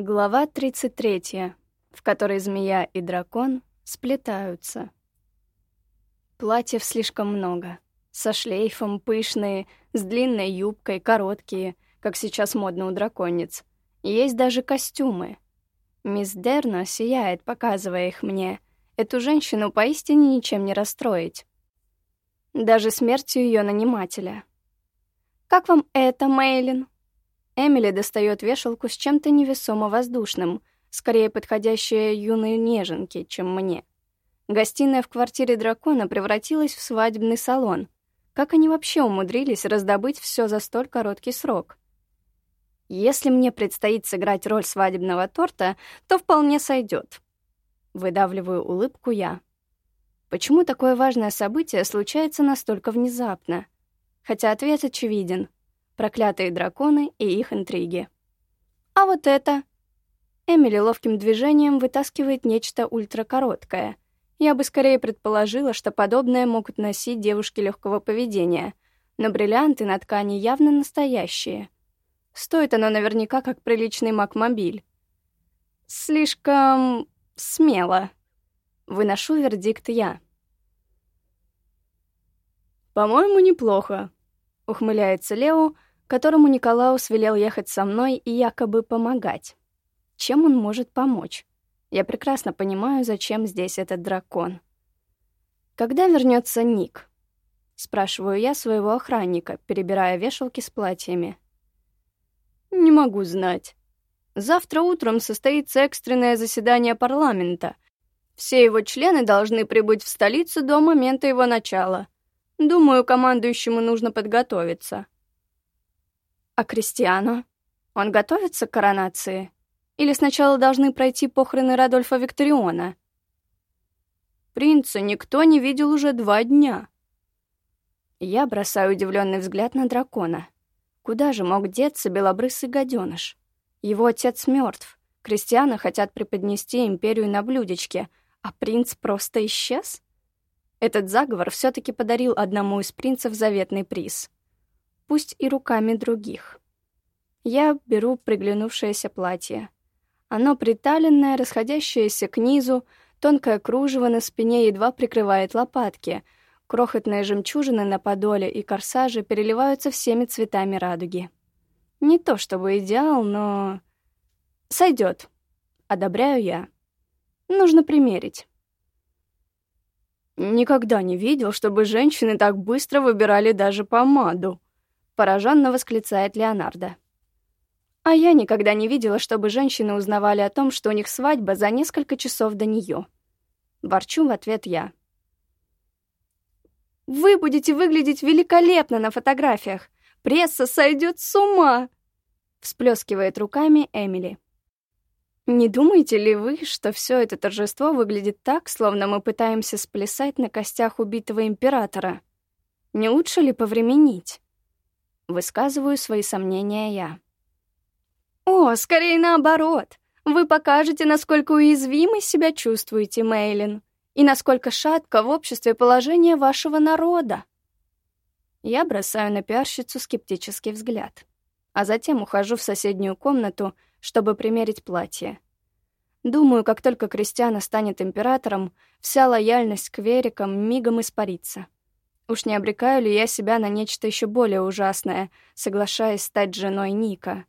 Глава 33, в которой змея и дракон сплетаются. Платьев слишком много. Со шлейфом, пышные, с длинной юбкой, короткие, как сейчас модно у драконниц. Есть даже костюмы. Мисс Дерна сияет, показывая их мне. Эту женщину поистине ничем не расстроить. Даже смертью ее нанимателя. «Как вам это, Мейлин?» Эмили достает вешалку с чем-то невесомо воздушным, скорее подходящее юной неженке, чем мне. Гостиная в квартире дракона превратилась в свадебный салон. Как они вообще умудрились раздобыть все за столь короткий срок? Если мне предстоит сыграть роль свадебного торта, то вполне сойдет. Выдавливаю улыбку я. Почему такое важное событие случается настолько внезапно? Хотя ответ очевиден — проклятые драконы и их интриги. А вот это... Эмили ловким движением вытаскивает нечто ультракороткое. Я бы скорее предположила, что подобное могут носить девушки легкого поведения, но бриллианты на ткани явно настоящие. Стоит оно наверняка как приличный макмобиль. Слишком... смело. Выношу вердикт я. «По-моему, неплохо», — ухмыляется Лео, — которому Николаус велел ехать со мной и якобы помогать. Чем он может помочь? Я прекрасно понимаю, зачем здесь этот дракон. «Когда вернется Ник?» — спрашиваю я своего охранника, перебирая вешалки с платьями. «Не могу знать. Завтра утром состоится экстренное заседание парламента. Все его члены должны прибыть в столицу до момента его начала. Думаю, командующему нужно подготовиться». А Кристиану? Он готовится к коронации? Или сначала должны пройти похороны Радольфа Викториона? Принца никто не видел уже два дня. Я бросаю удивленный взгляд на дракона. Куда же мог деться белобрысый гаденыш? Его отец мертв. Крестьяна хотят преподнести империю на блюдечке, а принц просто исчез? Этот заговор все таки подарил одному из принцев заветный приз — пусть и руками других. Я беру приглянувшееся платье. Оно приталенное, расходящееся к низу, тонкое кружево на спине едва прикрывает лопатки, крохотные жемчужины на подоле и корсаже переливаются всеми цветами радуги. Не то чтобы идеал, но... Сойдет. Одобряю я. Нужно примерить. Никогда не видел, чтобы женщины так быстро выбирали даже помаду, пораженно восклицает Леонардо. А я никогда не видела, чтобы женщины узнавали о том, что у них свадьба за несколько часов до нее. Ворчу в ответ я. «Вы будете выглядеть великолепно на фотографиях! Пресса сойдет с ума!» Всплескивает руками Эмили. «Не думаете ли вы, что все это торжество выглядит так, словно мы пытаемся сплясать на костях убитого императора? Не лучше ли повременить?» Высказываю свои сомнения я. «О, скорее наоборот. Вы покажете, насколько уязвимой себя чувствуете, Мейлин, и насколько шатко в обществе положение вашего народа». Я бросаю на пиарщицу скептический взгляд, а затем ухожу в соседнюю комнату, чтобы примерить платье. Думаю, как только Кристиана станет императором, вся лояльность к Верикам мигом испарится. Уж не обрекаю ли я себя на нечто еще более ужасное, соглашаясь стать женой Ника?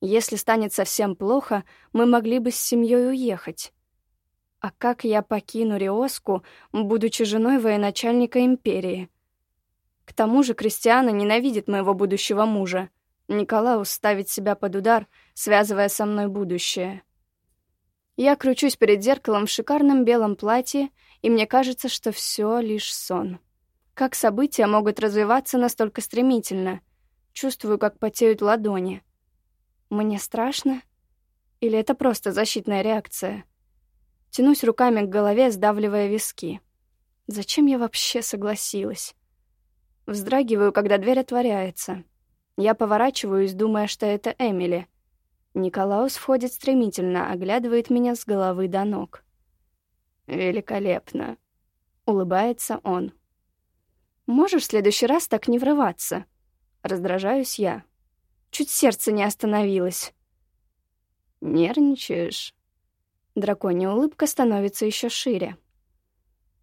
Если станет совсем плохо, мы могли бы с семьей уехать. А как я покину Риоску, будучи женой военачальника империи? К тому же Кристиана ненавидит моего будущего мужа. Николаус ставит себя под удар, связывая со мной будущее. Я кручусь перед зеркалом в шикарном белом платье, и мне кажется, что все лишь сон. Как события могут развиваться настолько стремительно? Чувствую, как потеют ладони. Мне страшно? Или это просто защитная реакция? Тянусь руками к голове, сдавливая виски. Зачем я вообще согласилась? Вздрагиваю, когда дверь отворяется. Я поворачиваюсь, думая, что это Эмили. Николаус входит стремительно, оглядывает меня с головы до ног. «Великолепно», — улыбается он. Можешь в следующий раз так не врываться? Раздражаюсь я. Чуть сердце не остановилось. «Нервничаешь?» Драконья улыбка становится еще шире.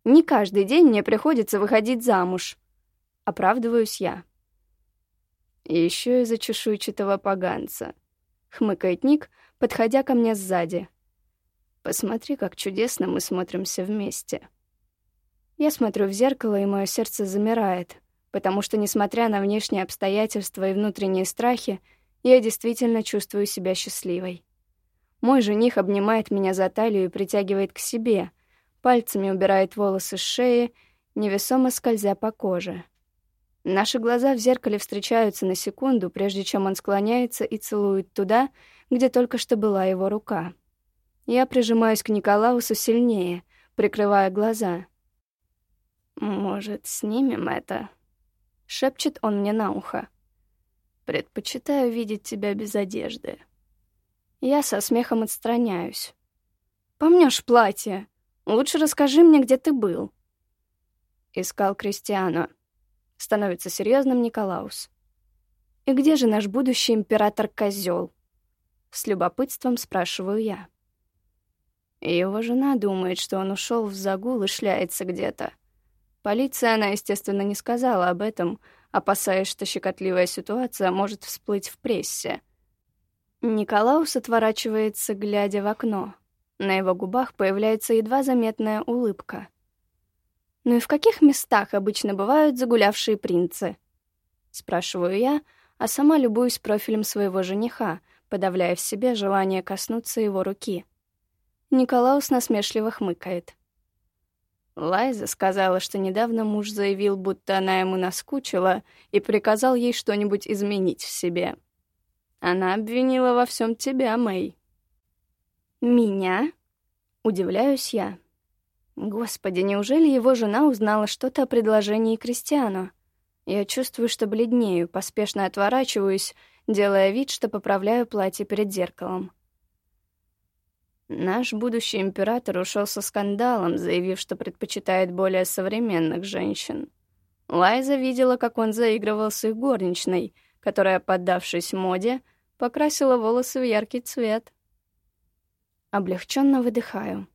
«Не каждый день мне приходится выходить замуж», — оправдываюсь я. «Еще из-за чешуйчатого поганца», — хмыкает Ник, подходя ко мне сзади. «Посмотри, как чудесно мы смотримся вместе». Я смотрю в зеркало, и мое сердце замирает, потому что, несмотря на внешние обстоятельства и внутренние страхи, я действительно чувствую себя счастливой. Мой жених обнимает меня за талию и притягивает к себе, пальцами убирает волосы с шеи, невесомо скользя по коже. Наши глаза в зеркале встречаются на секунду, прежде чем он склоняется и целует туда, где только что была его рука. Я прижимаюсь к Николаусу сильнее, прикрывая глаза. «Может, снимем это?» — шепчет он мне на ухо. «Предпочитаю видеть тебя без одежды». Я со смехом отстраняюсь. «Помнёшь платье? Лучше расскажи мне, где ты был». Искал Кристиану. Становится серьезным Николаус. «И где же наш будущий император-козёл?» С любопытством спрашиваю я. Его жена думает, что он ушел в загул и шляется где-то. Полиция она, естественно, не сказала об этом, опасаясь, что щекотливая ситуация может всплыть в прессе — Николаус отворачивается, глядя в окно. На его губах появляется едва заметная улыбка. «Ну и в каких местах обычно бывают загулявшие принцы?» Спрашиваю я, а сама любуюсь профилем своего жениха, подавляя в себе желание коснуться его руки. Николаус насмешливо хмыкает. Лайза сказала, что недавно муж заявил, будто она ему наскучила, и приказал ей что-нибудь изменить в себе. Она обвинила во всем тебя, Мэй. Меня? Удивляюсь я. Господи, неужели его жена узнала что-то о предложении Кристиану? Я чувствую, что бледнею, поспешно отворачиваюсь, делая вид, что поправляю платье перед зеркалом. Наш будущий император ушел со скандалом, заявив, что предпочитает более современных женщин. Лайза видела, как он заигрывал с их горничной, которая, поддавшись моде, покрасила волосы в яркий цвет. Облегченно выдыхаю.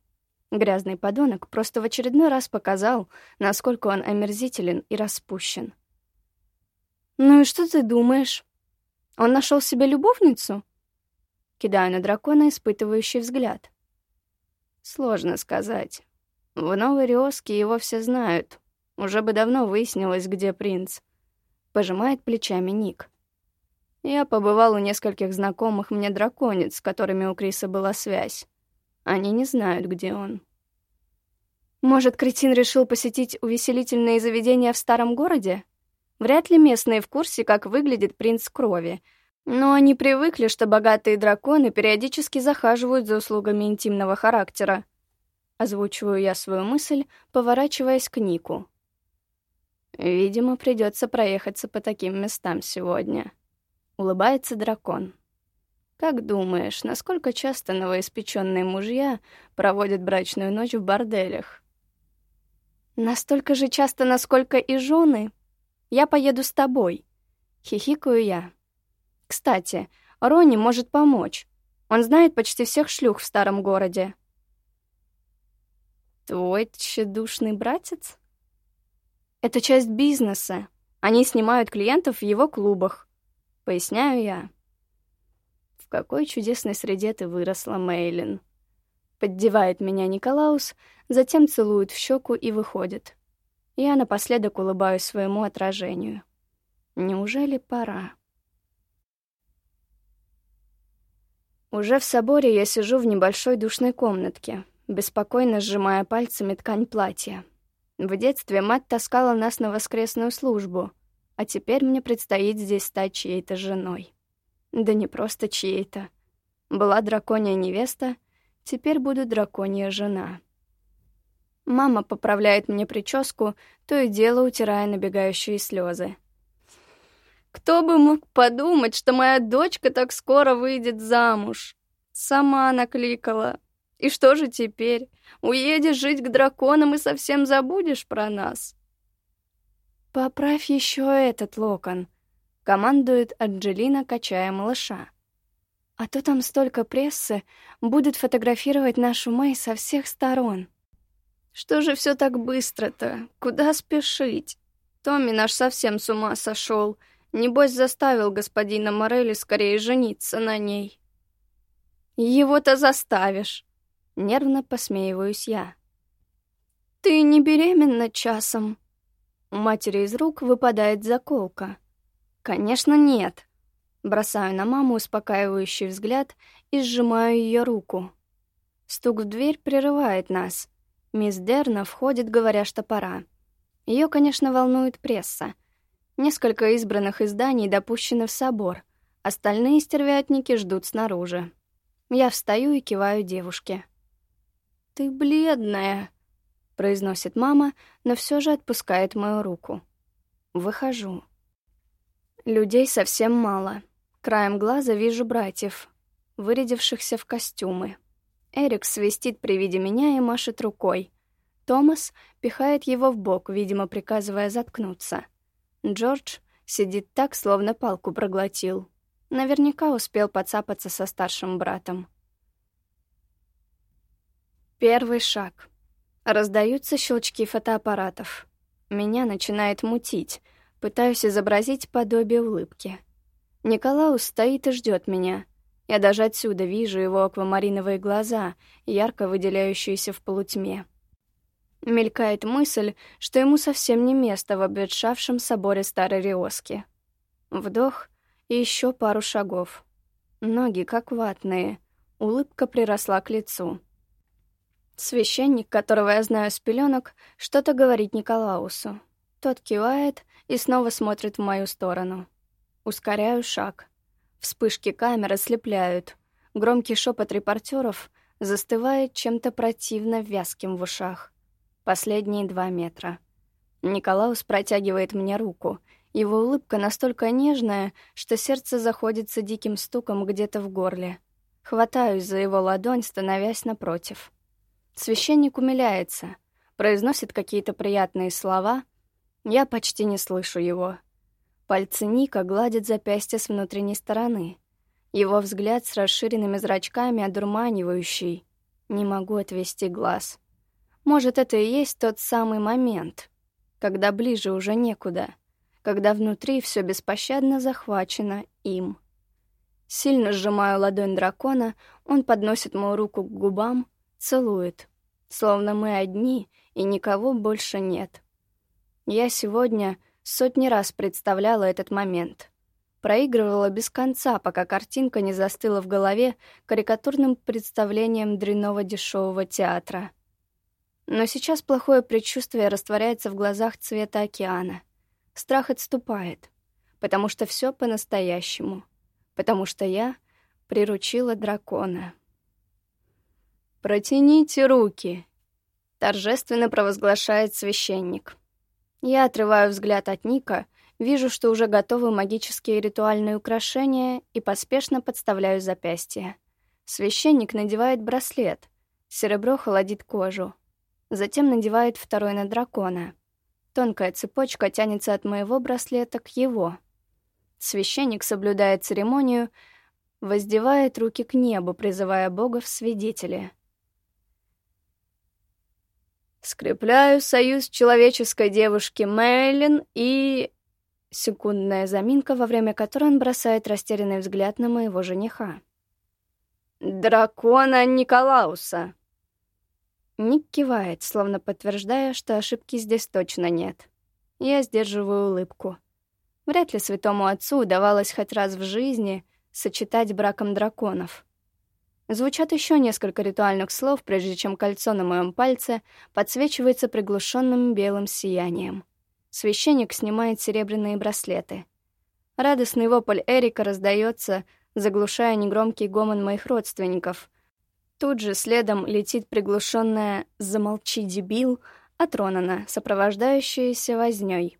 Грязный подонок просто в очередной раз показал, насколько он омерзителен и распущен. «Ну и что ты думаешь? Он нашел себе любовницу?» Кидаю на дракона испытывающий взгляд. Сложно сказать. В Новой Риоске его все знают. Уже бы давно выяснилось, где принц. Пожимает плечами Ник. Я побывал у нескольких знакомых мне драконец, с которыми у Криса была связь. Они не знают, где он. Может, кретин решил посетить увеселительные заведения в старом городе? Вряд ли местные в курсе, как выглядит принц крови. Но они привыкли, что богатые драконы периодически захаживают за услугами интимного характера. Озвучиваю я свою мысль, поворачиваясь к Нику. Видимо, придется проехаться по таким местам сегодня. Улыбается дракон. Как думаешь, насколько часто новоиспеченные мужья проводят брачную ночь в борделях? Настолько же часто, насколько и жены. Я поеду с тобой. Хихикаю я. Кстати, Ронни может помочь. Он знает почти всех шлюх в старом городе. Твой тщедушный братец? Это часть бизнеса. Они снимают клиентов в его клубах. Поясняю я. В какой чудесной среде ты выросла, Мейлин. Поддевает меня Николаус, затем целует в щеку и выходит. Я напоследок улыбаюсь своему отражению. Неужели пора? Уже в соборе я сижу в небольшой душной комнатке, беспокойно сжимая пальцами ткань платья. В детстве мать таскала нас на воскресную службу — а теперь мне предстоит здесь стать чьей-то женой. Да не просто чьей-то. Была драконья невеста, теперь буду драконья жена. Мама поправляет мне прическу, то и дело утирая набегающие слезы. Кто бы мог подумать, что моя дочка так скоро выйдет замуж? Сама накликала. И что же теперь? Уедешь жить к драконам и совсем забудешь про нас? «Поправь еще этот локон», — командует Анджелина, качая малыша. А то там столько прессы, будут фотографировать нашу Мэй со всех сторон. Что же все так быстро-то? Куда спешить? Томми наш совсем с ума сошел. Небось, заставил господина Морелли скорее жениться на ней. Его-то заставишь. Нервно посмеиваюсь я. Ты не беременна часом? У матери из рук выпадает заколка. Конечно, нет. Бросаю на маму успокаивающий взгляд и сжимаю ее руку. Стук в дверь прерывает нас. Мисс Дерна входит, говоря, что пора. Ее, конечно, волнует пресса. Несколько избранных изданий допущены в собор. Остальные стервятники ждут снаружи. Я встаю и киваю девушке. «Ты бледная», — произносит мама, но все же отпускает мою руку. Выхожу. Людей совсем мало. Краем глаза вижу братьев, вырядившихся в костюмы. Эрик свистит при виде меня и машет рукой. Томас пихает его в бок, видимо, приказывая заткнуться. Джордж сидит так, словно палку проглотил. Наверняка успел подцапаться со старшим братом. Первый шаг. Раздаются щелчки фотоаппаратов. Меня начинает мутить. Пытаюсь изобразить подобие улыбки. Николаус стоит и ждет меня. Я даже отсюда вижу его аквамариновые глаза, ярко выделяющиеся в полутьме. Мелькает мысль, что ему совсем не место в обветшавшем соборе Старой Риоски. Вдох и еще пару шагов. Ноги как ватные, улыбка приросла к лицу. Священник, которого я знаю с пеленок, что-то говорит Николаусу. Тот кивает и снова смотрит в мою сторону. Ускоряю шаг. Вспышки камеры слепляют. Громкий шепот репортеров застывает чем-то противно вязким в ушах. Последние два метра. Николаус протягивает мне руку. Его улыбка настолько нежная, что сердце заходится диким стуком где-то в горле. Хватаюсь за его ладонь, становясь напротив. Священник умиляется, произносит какие-то приятные слова. Я почти не слышу его. Пальцы Ника гладят запястье с внутренней стороны. Его взгляд с расширенными зрачками одурманивающий. Не могу отвести глаз. Может, это и есть тот самый момент, когда ближе уже некуда, когда внутри все беспощадно захвачено им. Сильно сжимаю ладонь дракона, он подносит мою руку к губам, целует, словно мы одни и никого больше нет. Я сегодня Сотни раз представляла этот момент. Проигрывала без конца, пока картинка не застыла в голове карикатурным представлением дрянного дешевого театра. Но сейчас плохое предчувствие растворяется в глазах цвета океана. Страх отступает, потому что все по-настоящему, потому что я приручила дракона. «Протяните руки!» — торжественно провозглашает священник. Я отрываю взгляд от Ника, вижу, что уже готовы магические ритуальные украшения и поспешно подставляю запястье. Священник надевает браслет. Серебро холодит кожу. Затем надевает второй на дракона. Тонкая цепочка тянется от моего браслета к его. Священник соблюдает церемонию, воздевает руки к небу, призывая Бога в свидетели — Скрепляю союз человеческой девушки Мэйлин и... Секундная заминка, во время которой он бросает растерянный взгляд на моего жениха. «Дракона Николауса!» Ник кивает, словно подтверждая, что ошибки здесь точно нет. Я сдерживаю улыбку. Вряд ли святому отцу удавалось хоть раз в жизни сочетать браком драконов — Звучат еще несколько ритуальных слов, прежде чем кольцо на моем пальце подсвечивается приглушенным белым сиянием. Священник снимает серебряные браслеты. Радостный вопль Эрика раздается, заглушая негромкий гомон моих родственников. Тут же следом летит приглушенная «Замолчи, дебил» от Ронана, сопровождающаяся вознёй.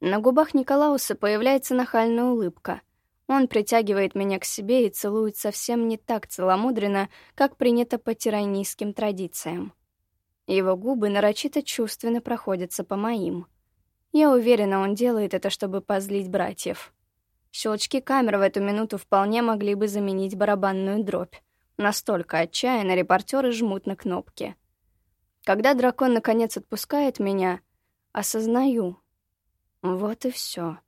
На губах Николауса появляется нахальная улыбка — он притягивает меня к себе и целует совсем не так целомудренно, как принято по тиранийским традициям. Его губы нарочито чувственно проходятся по моим. Я уверена, он делает это, чтобы позлить братьев. Щелчки камер в эту минуту вполне могли бы заменить барабанную дробь. Настолько отчаянно репортеры жмут на кнопки. Когда дракон наконец отпускает меня, осознаю. Вот и все.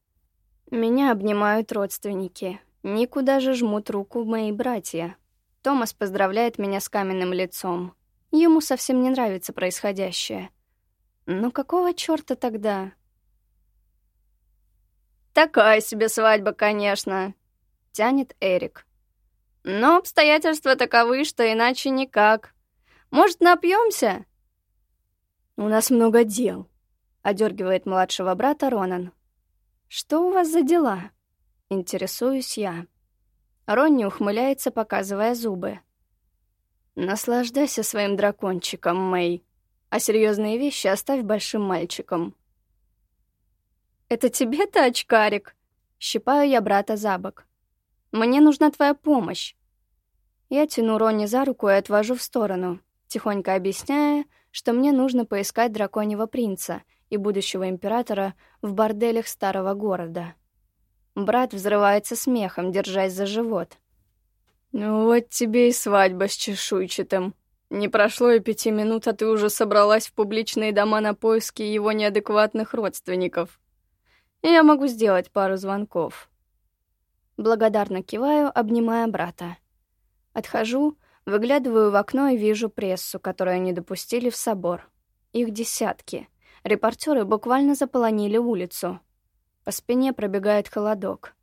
Меня обнимают родственники. Никуда же жмут руку мои братья. Томас поздравляет меня с каменным лицом. Ему совсем не нравится происходящее. Ну какого чёрта тогда? «Такая себе свадьба, конечно», — тянет Эрик. «Но обстоятельства таковы, что иначе никак. Может, напьемся? «У нас много дел», — одергивает младшего брата Ронан. «Что у вас за дела?» — интересуюсь я. Ронни ухмыляется, показывая зубы. «Наслаждайся своим дракончиком, Мэй, а серьезные вещи оставь большим мальчикам». «Это тебе-то, очкарик?» Щипаю я брата за бок. «Мне нужна твоя помощь». Я тяну Ронни за руку и отвожу в сторону, тихонько объясняя, что мне нужно поискать драконьего принца и будущего императора в борделях старого города. Брат взрывается смехом, держась за живот. «Ну вот тебе и свадьба с чешуйчатым. Не прошло и пяти минут, а ты уже собралась в публичные дома на поиски его неадекватных родственников», я могу сделать пару звонков. Благодарно киваю, обнимая брата. Отхожу, выглядываю в окно и вижу прессу, которую они допустили в собор. Их десятки. Репортеры буквально заполонили улицу. По спине пробегает холодок.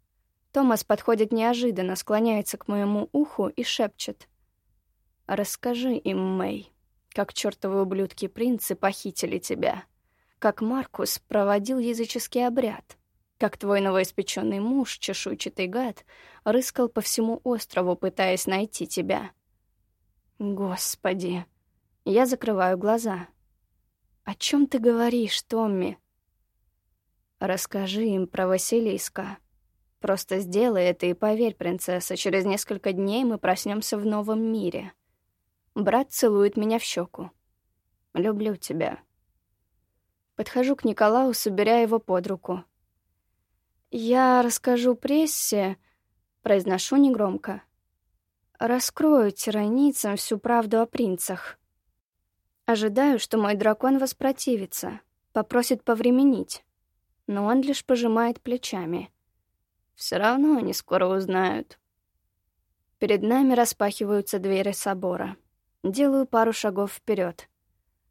Томас подходит неожиданно, склоняется к моему уху и шепчет. «Расскажи им, Мэй, как чертовы ублюдки-принцы похитили тебя» как Маркус проводил языческий обряд, как твой новоиспеченный муж, чешуйчатый гад, рыскал по всему острову, пытаясь найти тебя. Господи, я закрываю глаза. О чем ты говоришь, Томми? Расскажи им про Василиска. Просто сделай это и поверь, принцесса, через несколько дней мы проснемся в новом мире. Брат целует меня в щеку. Люблю тебя. Подхожу к Николаусу, беря его под руку. «Я расскажу прессе», — произношу негромко. «Раскрою тираницам всю правду о принцах». Ожидаю, что мой дракон воспротивится, попросит повременить. Но он лишь пожимает плечами. Все равно они скоро узнают. Перед нами распахиваются двери собора. Делаю пару шагов вперед.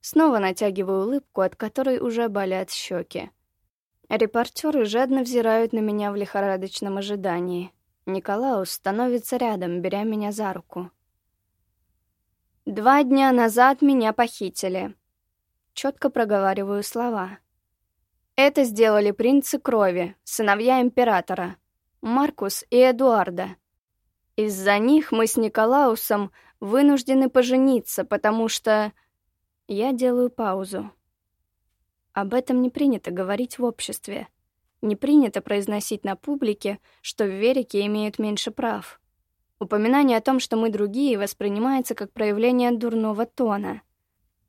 Снова натягиваю улыбку, от которой уже болят щеки. Репортеры жадно взирают на меня в лихорадочном ожидании. Николаус становится рядом, беря меня за руку. «Два дня назад меня похитили». Четко проговариваю слова. Это сделали принцы крови, сыновья императора, Маркус и Эдуарда. Из-за них мы с Николаусом вынуждены пожениться, потому что я делаю паузу. Об этом не принято говорить в обществе. Не принято произносить на публике, что в Верике имеют меньше прав. Упоминание о том, что мы другие, воспринимается как проявление дурного тона.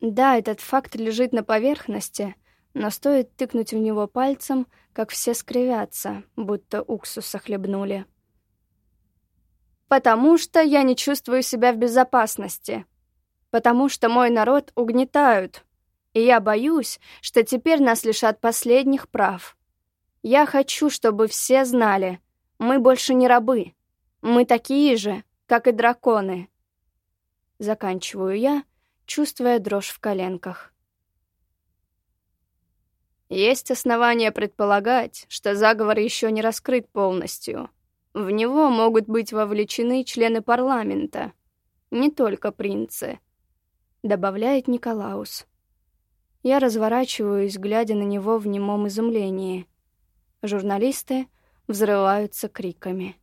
Да, этот факт лежит на поверхности, но стоит тыкнуть в него пальцем, как все скривятся, будто уксуса хлебнули. «Потому что я не чувствую себя в безопасности», потому что мой народ угнетают, и я боюсь, что теперь нас лишат последних прав. Я хочу, чтобы все знали, мы больше не рабы, мы такие же, как и драконы. Заканчиваю я, чувствуя дрожь в коленках. Есть основания предполагать, что заговор еще не раскрыт полностью. В него могут быть вовлечены члены парламента, не только принцы — добавляет Николаус. Я разворачиваюсь, глядя на него в немом изумлении. Журналисты взрываются криками.